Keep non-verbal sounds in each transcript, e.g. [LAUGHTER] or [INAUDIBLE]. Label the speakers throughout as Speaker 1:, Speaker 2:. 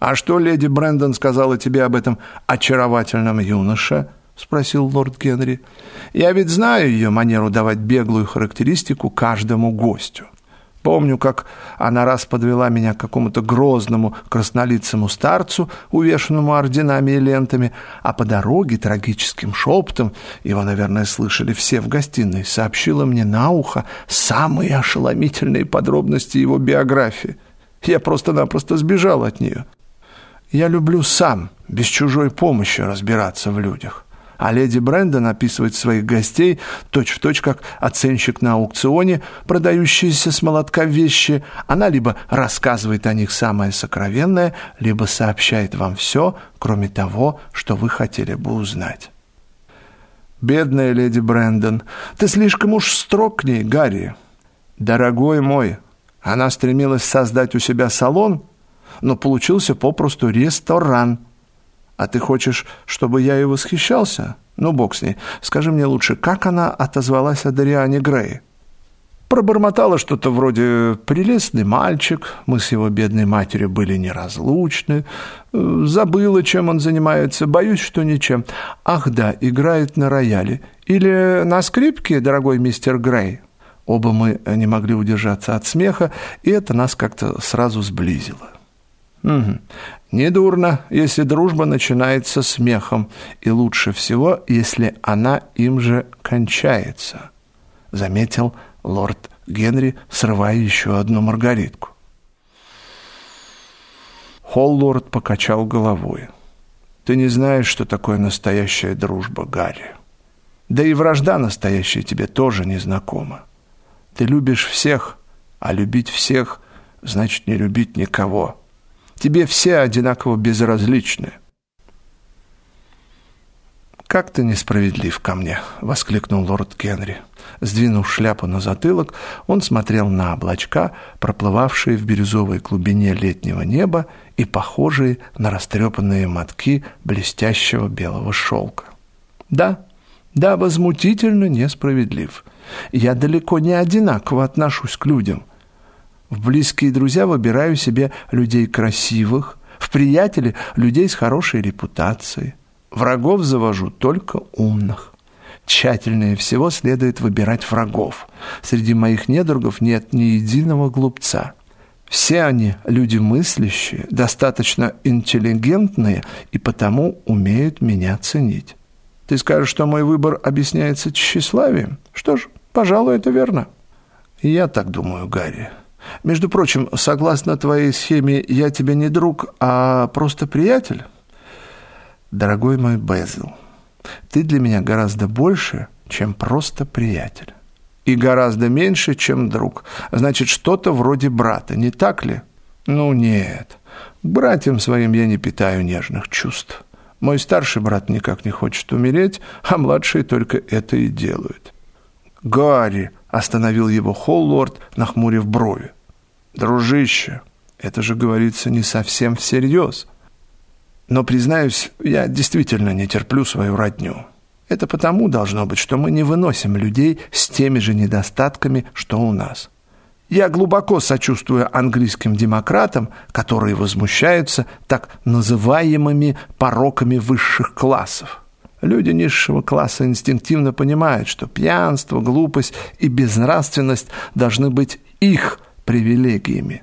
Speaker 1: «А что леди Брэндон сказала тебе об этом очаровательном юноше?» — спросил лорд Генри. «Я ведь знаю ее манеру давать беглую характеристику каждому гостю. Помню, как она раз подвела меня к какому-то грозному краснолицому старцу, увешанному орденами и лентами, а по дороге трагическим шепотом, его, наверное, слышали все в гостиной, сообщила мне на ухо самые ошеломительные подробности его биографии. Я просто-напросто сбежал от нее. Я люблю сам, без чужой помощи, разбираться в людях. А леди Брэндон описывает своих гостей точь-в-точь, точь, как оценщик на аукционе, продающийся с молотка вещи. Она либо рассказывает о них самое сокровенное, либо сообщает вам все, кроме того, что вы хотели бы узнать. Бедная леди Брэндон, ты слишком уж строг к ней, Гарри. Дорогой мой, она стремилась создать у себя салон, но получился попросту ресторан. А ты хочешь, чтобы я ей восхищался? Ну, бог с ней. Скажи мне лучше, как она отозвалась о Дариане Грей? Пробормотала что-то вроде «прелестный мальчик», мы с его бедной матерью были неразлучны, забыла, чем он занимается, боюсь, что ничем. Ах да, играет на рояле. Или на скрипке, дорогой мистер Грей. Оба мы не могли удержаться от смеха, и это нас как-то сразу сблизило. Угу. Недурно, если дружба начинается смехом, и лучше всего, если она им же кончается, заметил лорд Генри, срывая еще одну маргаритку. Холлорд покачал головой. «Ты не знаешь, что такое настоящая дружба, Гарри. Да и вражда настоящая тебе тоже не знакома. Ты любишь всех, а любить всех значит не любить никого». Тебе все одинаково безразличны. «Как ты несправедлив ко мне!» — воскликнул лорд Генри. Сдвинув шляпу на затылок, он смотрел на облачка, проплывавшие в бирюзовой глубине летнего неба и похожие на растрепанные мотки блестящего белого шелка. «Да, да, возмутительно несправедлив. Я далеко не одинаково отношусь к людям, в близкие друзья выбираю себе людей красивых, в приятели людей с хорошей репутацией. Врагов завожу только умных. Тщательнее всего следует выбирать врагов. Среди моих недругов нет ни единого глупца. Все они люди мыслящие, достаточно интеллигентные и потому умеют меня ценить. Ты скажешь, что мой выбор объясняется тщеславием? Что ж, пожалуй, это верно. Я так думаю, Гарри. Между прочим, согласно твоей схеме, я тебе не друг, а просто приятель? Дорогой мой Безил, ты для меня гораздо больше, чем просто приятель. И гораздо меньше, чем друг. Значит, что-то вроде брата, не так ли? Ну, нет. Братьям своим я не питаю нежных чувств. Мой старший брат никак не хочет умереть, а младшие только это и делают. Гарри, Остановил его Холлорд, нахмурив брови. «Дружище, это же говорится не совсем всерьез. Но, признаюсь, я действительно не терплю свою родню. Это потому должно быть, что мы не выносим людей с теми же недостатками, что у нас. Я глубоко сочувствую английским демократам, которые возмущаются так называемыми пороками высших классов. Люди низшего класса инстинктивно понимают, что пьянство, глупость и безнравственность должны быть их привилегиями.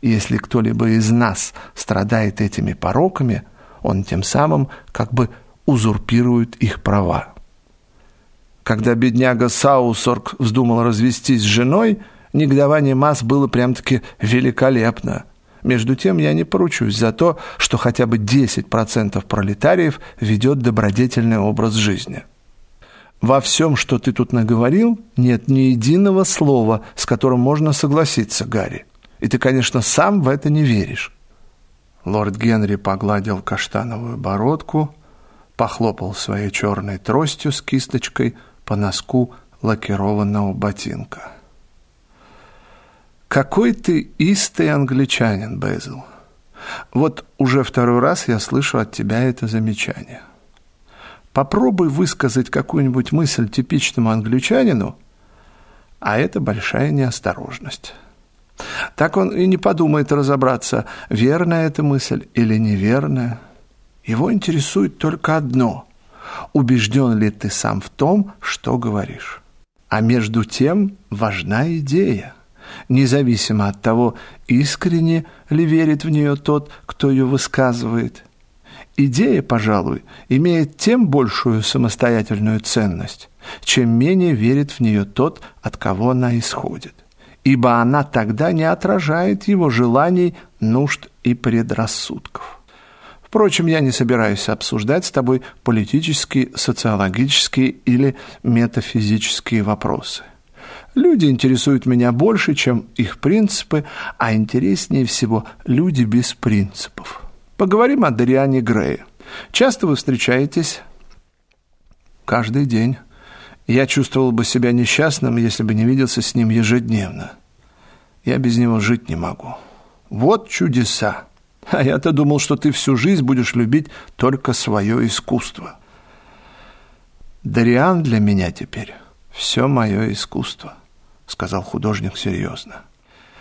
Speaker 1: И если кто-либо из нас страдает этими пороками, он тем самым как бы узурпирует их права. Когда бедняга Саусорг вздумал развестись с женой, негодование масс было прям-таки великолепно – между тем я не поручусь за то, что хотя бы 10% пролетариев ведет добродетельный образ жизни. Во всем, что ты тут наговорил, нет ни единого слова, с которым можно согласиться, Гарри. И ты, конечно, сам в это не веришь. Лорд Генри погладил каштановую бородку, похлопал своей черной тростью с кисточкой по носку лакированного ботинка. Какой ты истый англичанин, Безил. Вот уже второй раз я слышу от тебя это замечание. Попробуй высказать какую-нибудь мысль типичному англичанину, а это большая неосторожность. Так он и не подумает разобраться, верная эта мысль или неверная. Его интересует только одно – убежден ли ты сам в том, что говоришь. А между тем важна идея, независимо от того, искренне ли верит в нее тот, кто ее высказывает. Идея, пожалуй, имеет тем большую самостоятельную ценность, чем менее верит в нее тот, от кого она исходит, ибо она тогда не отражает его желаний, нужд и предрассудков. Впрочем, я не собираюсь обсуждать с тобой политические, социологические или метафизические вопросы. Люди интересуют меня больше, чем их принципы, а интереснее всего люди без принципов. Поговорим о Дариане Грее. Часто вы встречаетесь? Каждый день. Я чувствовал бы себя несчастным, если бы не виделся с ним ежедневно. Я без него жить не могу. Вот чудеса. А я-то думал, что ты всю жизнь будешь любить только свое искусство. Дариан для меня теперь все мое искусство, сказал художник серьезно.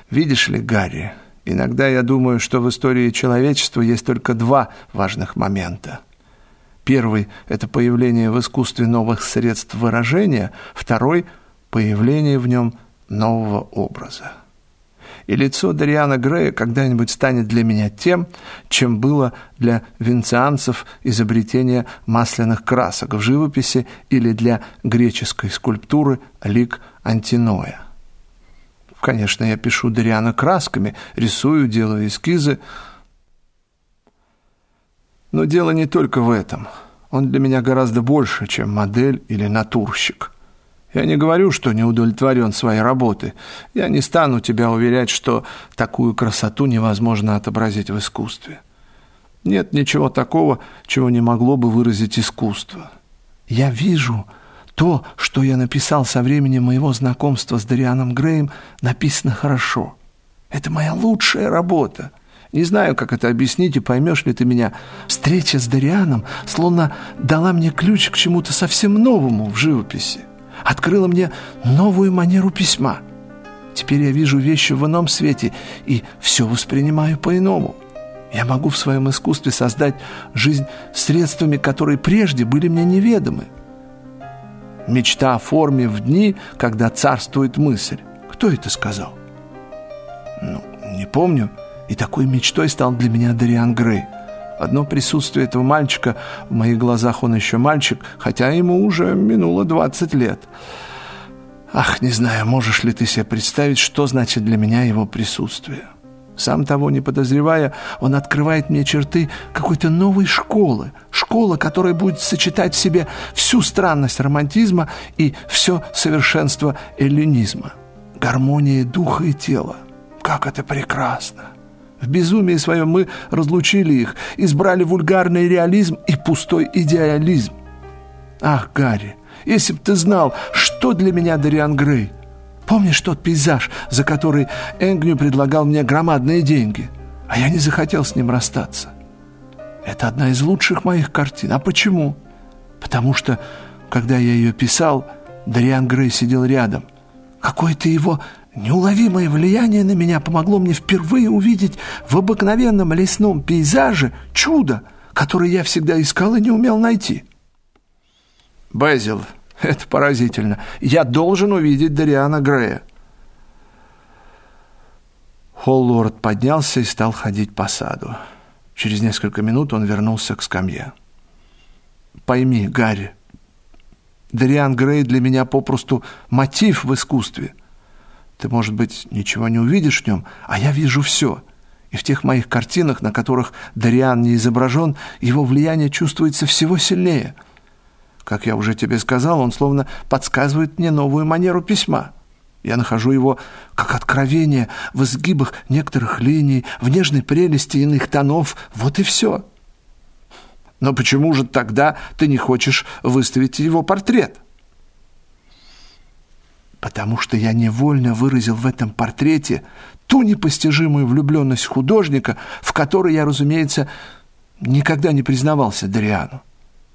Speaker 1: Видишь ли, Гарри, иногда я думаю, что в истории человечества есть только два важных момента. Первый – это появление в искусстве новых средств выражения, второй – появление в нем нового образа и лицо Дариана Грея когда-нибудь станет для меня тем, чем было для венецианцев изобретение масляных красок в живописи или для греческой скульптуры лик Антиноя. Конечно, я пишу Дариана красками, рисую, делаю эскизы, но дело не только в этом. Он для меня гораздо больше, чем модель или натурщик. Я не говорю, что не удовлетворен своей работой. Я не стану тебя уверять, что такую красоту невозможно отобразить в искусстве. Нет ничего такого, чего не могло бы выразить искусство. Я вижу то, что я написал со времени моего знакомства с Дарианом Греем, написано хорошо. Это моя лучшая работа. Не знаю, как это объяснить, и поймешь ли ты меня. Встреча с Дарианом словно дала мне ключ к чему-то совсем новому в живописи открыла мне новую манеру письма. Теперь я вижу вещи в ином свете и все воспринимаю по-иному. Я могу в своем искусстве создать жизнь средствами, которые прежде были мне неведомы. Мечта о форме в дни, когда царствует мысль. Кто это сказал? Ну, не помню. И такой мечтой стал для меня Дариан Грей – Одно присутствие этого мальчика, в моих глазах он еще мальчик, хотя ему уже минуло 20 лет. Ах, не знаю, можешь ли ты себе представить, что значит для меня его присутствие. Сам того не подозревая, он открывает мне черты какой-то новой школы. Школа, которая будет сочетать в себе всю странность романтизма и все совершенство эллинизма. Гармония духа и тела. Как это прекрасно! В безумии своем мы разлучили их, избрали вульгарный реализм и пустой идеализм. Ах, Гарри, если б ты знал, что для меня Дариан Грей. Помнишь тот пейзаж, за который Энгню предлагал мне громадные деньги, а я не захотел с ним расстаться? Это одна из лучших моих картин. А почему? Потому что, когда я ее писал, Дариан Грей сидел рядом. Какое-то его Неуловимое влияние на меня помогло мне впервые увидеть в обыкновенном лесном пейзаже чудо, которое я всегда искал и не умел найти. Безил, [LAUGHS] это поразительно. Я должен увидеть Дариана Грея. Холлорд поднялся и стал ходить по саду. Через несколько минут он вернулся к скамье. «Пойми, Гарри, Дариан Грей для меня попросту мотив в искусстве – ты, может быть, ничего не увидишь в нем, а я вижу все. И в тех моих картинах, на которых Дариан не изображен, его влияние чувствуется всего сильнее. Как я уже тебе сказал, он словно подсказывает мне новую манеру письма. Я нахожу его как откровение в изгибах некоторых линий, в нежной прелести иных тонов. Вот и все. Но почему же тогда ты не хочешь выставить его портрет? потому что я невольно выразил в этом портрете ту непостижимую влюбленность художника, в которой я, разумеется, никогда не признавался Дариану.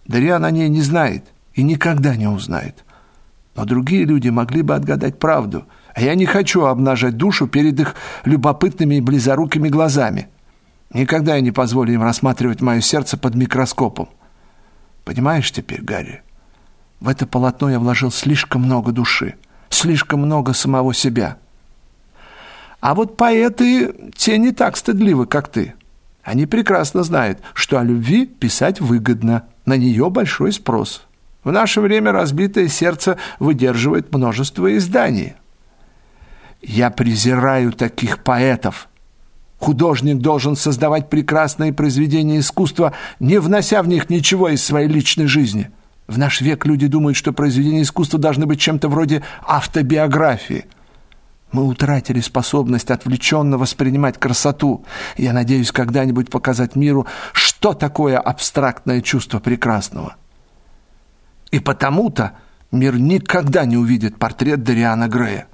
Speaker 1: Дариан о ней не знает и никогда не узнает. Но другие люди могли бы отгадать правду, А я не хочу обнажать душу перед их любопытными и близорукими глазами. Никогда я не позволю им рассматривать мое сердце под микроскопом. Понимаешь теперь, Гарри? В это полотно я вложил слишком много души, слишком много самого себя. А вот поэты, те не так стыдливы, как ты. Они прекрасно знают, что о любви писать выгодно, на нее большой спрос. В наше время разбитое сердце выдерживает множество изданий. Я презираю таких поэтов. Художник должен создавать прекрасные произведения искусства, не внося в них ничего из своей личной жизни. В наш век люди думают, что произведения искусства должны быть чем-то вроде автобиографии – мы утратили способность отвлеченно воспринимать красоту. Я надеюсь когда-нибудь показать миру, что такое абстрактное чувство прекрасного. И потому-то мир никогда не увидит портрет Дариана Грея.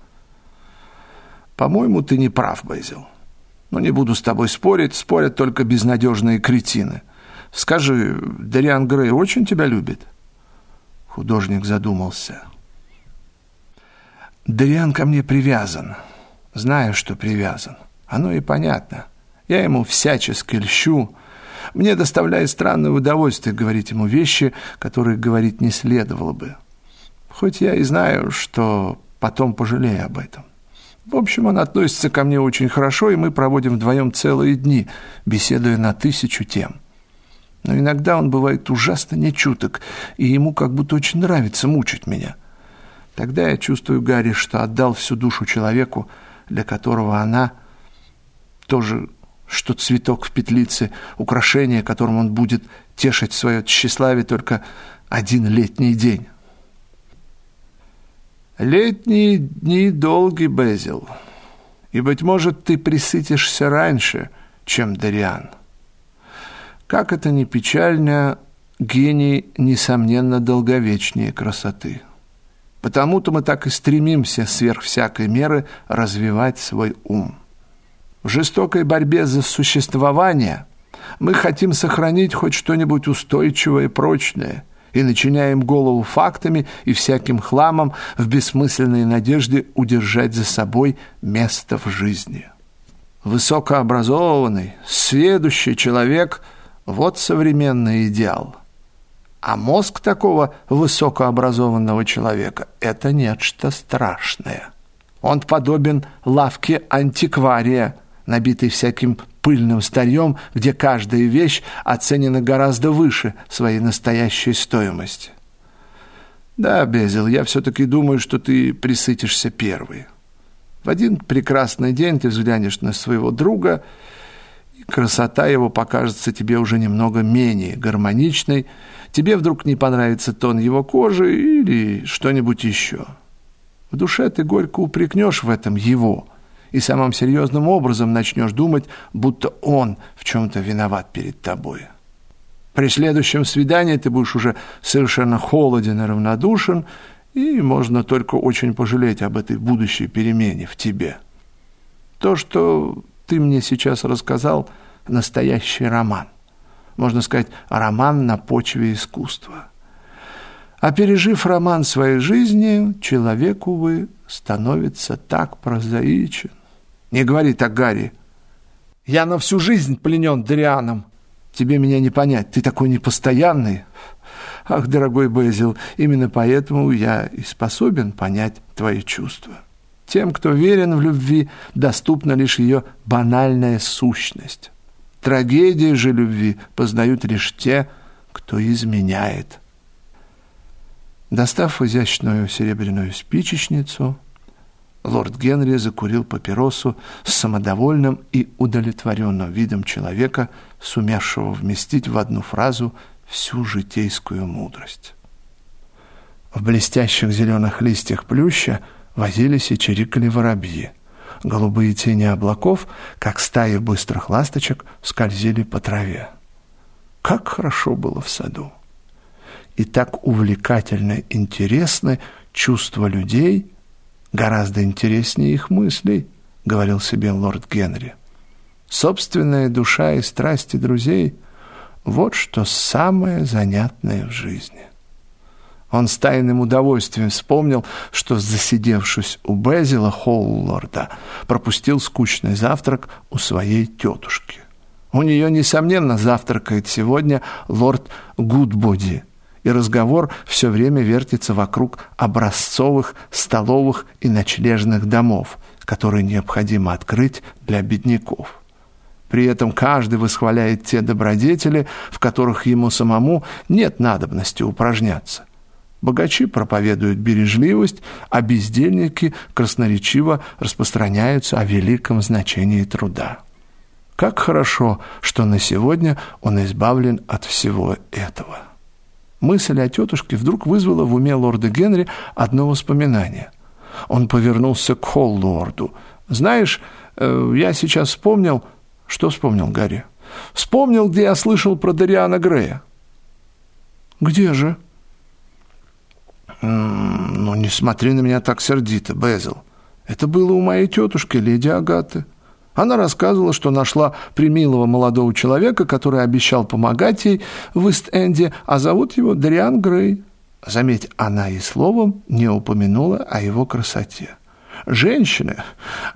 Speaker 1: По-моему, ты не прав, Бейзил. Но не буду с тобой спорить, спорят только безнадежные кретины. Скажи, Дариан Грей очень тебя любит? Художник задумался. Дариан ко мне привязан. Знаю, что привязан. Оно и понятно. Я ему всячески льщу. Мне доставляет странное удовольствие говорить ему вещи, которые говорить не следовало бы. Хоть я и знаю, что потом пожалею об этом. В общем, он относится ко мне очень хорошо, и мы проводим вдвоем целые дни, беседуя на тысячу тем. Но иногда он бывает ужасно нечуток, и ему как будто очень нравится мучить меня – Тогда я чувствую, Гарри, что отдал всю душу человеку, для которого она тоже, что цветок в петлице, украшение, которым он будет тешить свое тщеславие только один летний день. Летние дни долгий, Безил, и, быть может, ты присытишься раньше, чем Дариан. Как это ни печально, гений, несомненно, долговечнее красоты». Потому-то мы так и стремимся сверх всякой меры развивать свой ум. В жестокой борьбе за существование мы хотим сохранить хоть что-нибудь устойчивое и прочное и начиняем голову фактами и всяким хламом в бессмысленной надежде удержать за собой место в жизни. Высокообразованный, сведущий человек – вот современный идеал – а мозг такого высокообразованного человека – это нечто страшное. Он подобен лавке антиквария, набитой всяким пыльным старьем, где каждая вещь оценена гораздо выше своей настоящей стоимости. Да, Безил, я все-таки думаю, что ты присытишься первый. В один прекрасный день ты взглянешь на своего друга, и красота его покажется тебе уже немного менее гармоничной, тебе вдруг не понравится тон его кожи или что-нибудь еще. В душе ты горько упрекнешь в этом его и самым серьезным образом начнешь думать, будто он в чем-то виноват перед тобой. При следующем свидании ты будешь уже совершенно холоден и равнодушен, и можно только очень пожалеть об этой будущей перемене в тебе. То, что ты мне сейчас рассказал, настоящий роман можно сказать, роман на почве искусства. А пережив роман своей жизни, человек, увы, становится так прозаичен. Не говори так, Гарри. Я на всю жизнь пленен Дрианом. Тебе меня не понять, ты такой непостоянный. Ах, дорогой Безил, именно поэтому я и способен понять твои чувства. Тем, кто верен в любви, доступна лишь ее банальная сущность. Трагедии же любви познают лишь те, кто изменяет. Достав изящную серебряную спичечницу, лорд Генри закурил папиросу с самодовольным и удовлетворенным видом человека, сумевшего вместить в одну фразу всю житейскую мудрость. В блестящих зеленых листьях плюща возились и чирикали воробьи – Голубые тени облаков, как стаи быстрых ласточек, скользили по траве. Как хорошо было в саду! И так увлекательно интересны чувства людей, гораздо интереснее их мыслей, говорил себе лорд Генри. Собственная душа и страсти друзей – вот что самое занятное в жизни. Он с тайным удовольствием вспомнил, что, засидевшись у Безила Холлорда, пропустил скучный завтрак у своей тетушки. У нее, несомненно, завтракает сегодня лорд Гудбоди, и разговор все время вертится вокруг образцовых столовых и ночлежных домов, которые необходимо открыть для бедняков. При этом каждый восхваляет те добродетели, в которых ему самому нет надобности упражняться. Богачи проповедуют бережливость, а бездельники красноречиво распространяются о великом значении труда. Как хорошо, что на сегодня он избавлен от всего этого. Мысль о тетушке вдруг вызвала в уме лорда Генри одно воспоминание. Он повернулся к Холлорду. «Знаешь, э, я сейчас вспомнил...» «Что вспомнил Гарри?» «Вспомнил, где я слышал про Дариана Грея». «Где же?» «Ну, не смотри на меня так сердито, Безил. Это было у моей тетушки, леди Агаты. Она рассказывала, что нашла примилого молодого человека, который обещал помогать ей в Ист-Энде, а зовут его Дриан Грей. Заметь, она и словом не упомянула о его красоте. Женщины,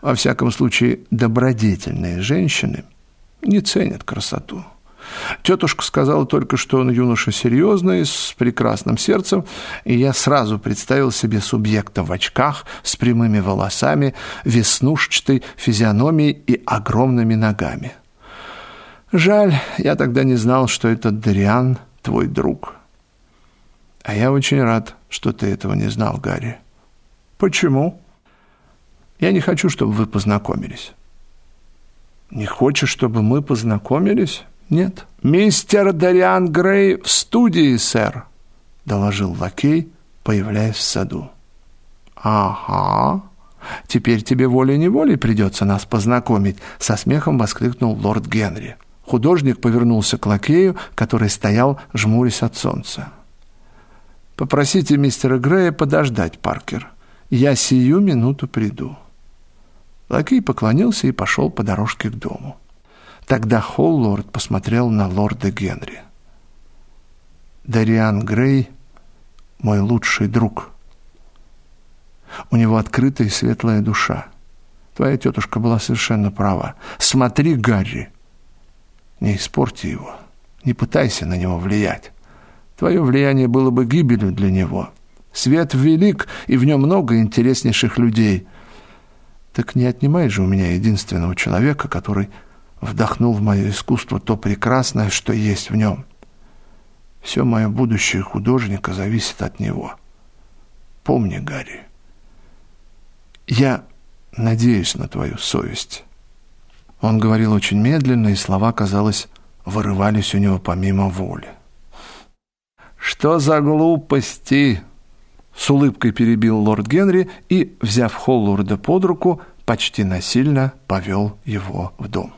Speaker 1: во всяком случае добродетельные женщины, не ценят красоту. Тетушка сказала только, что он юноша серьезный, с прекрасным сердцем, и я сразу представил себе субъекта в очках, с прямыми волосами, веснушчатой физиономией и огромными ногами. Жаль, я тогда не знал, что этот Дариан твой друг. А я очень рад, что ты этого не знал, Гарри. Почему? Я не хочу, чтобы вы познакомились. Не хочешь, чтобы мы познакомились? «Нет». «Мистер Дариан Грей в студии, сэр», — доложил лакей, появляясь в саду. «Ага. Теперь тебе волей-неволей придется нас познакомить», — со смехом воскликнул лорд Генри. Художник повернулся к лакею, который стоял, жмурясь от солнца. «Попросите мистера Грея подождать, Паркер. Я сию минуту приду». Лакей поклонился и пошел по дорожке к дому. Тогда Холлорд посмотрел на лорда Генри. «Дариан Грей — мой лучший друг. У него открытая и светлая душа. Твоя тетушка была совершенно права. Смотри, Гарри, не испорти его, не пытайся на него влиять. Твое влияние было бы гибелью для него. Свет велик, и в нем много интереснейших людей. Так не отнимай же у меня единственного человека, который вдохнул в мое искусство то прекрасное, что есть в нем. Все мое будущее художника зависит от него. Помни, Гарри, я надеюсь на твою совесть. Он говорил очень медленно, и слова, казалось, вырывались у него помимо воли. «Что за глупости?» С улыбкой перебил лорд Генри и, взяв Холлорда под руку, почти насильно повел его в дом.